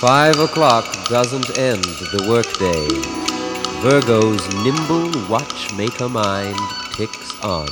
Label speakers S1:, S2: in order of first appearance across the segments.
S1: Five o'clock doesn't end the workday. Virgo's nimble watchmaker mind ticks on.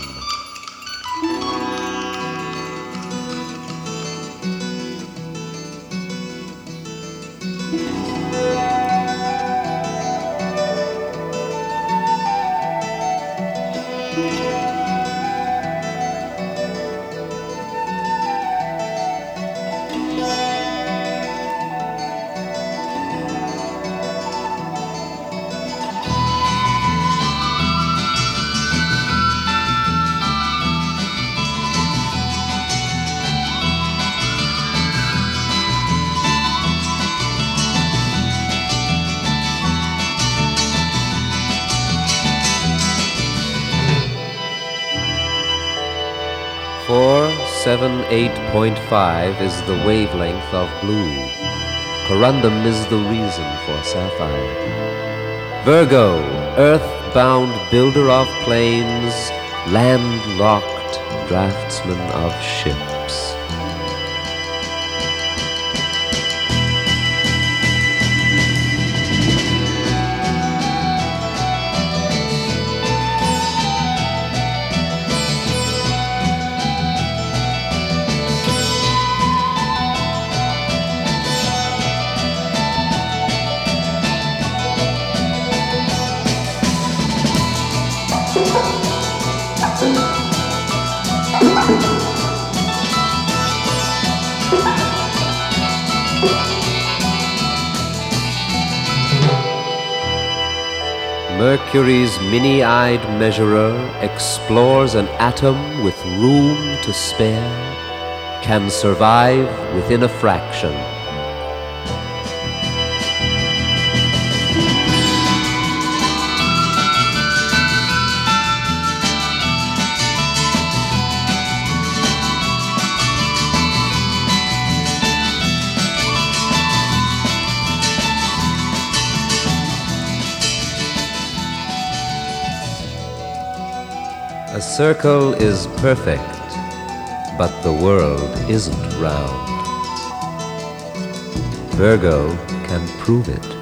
S1: Four seven eight point five is the wavelength of blue. Corundum is the reason for sapphire. Virgo, earth-bound builder of planes, landlocked draftsman of ships. Mercury's mini eyed measurer explores an atom with room to spare, can survive within a fraction. A circle is perfect, but the world isn't round. Virgo can prove it.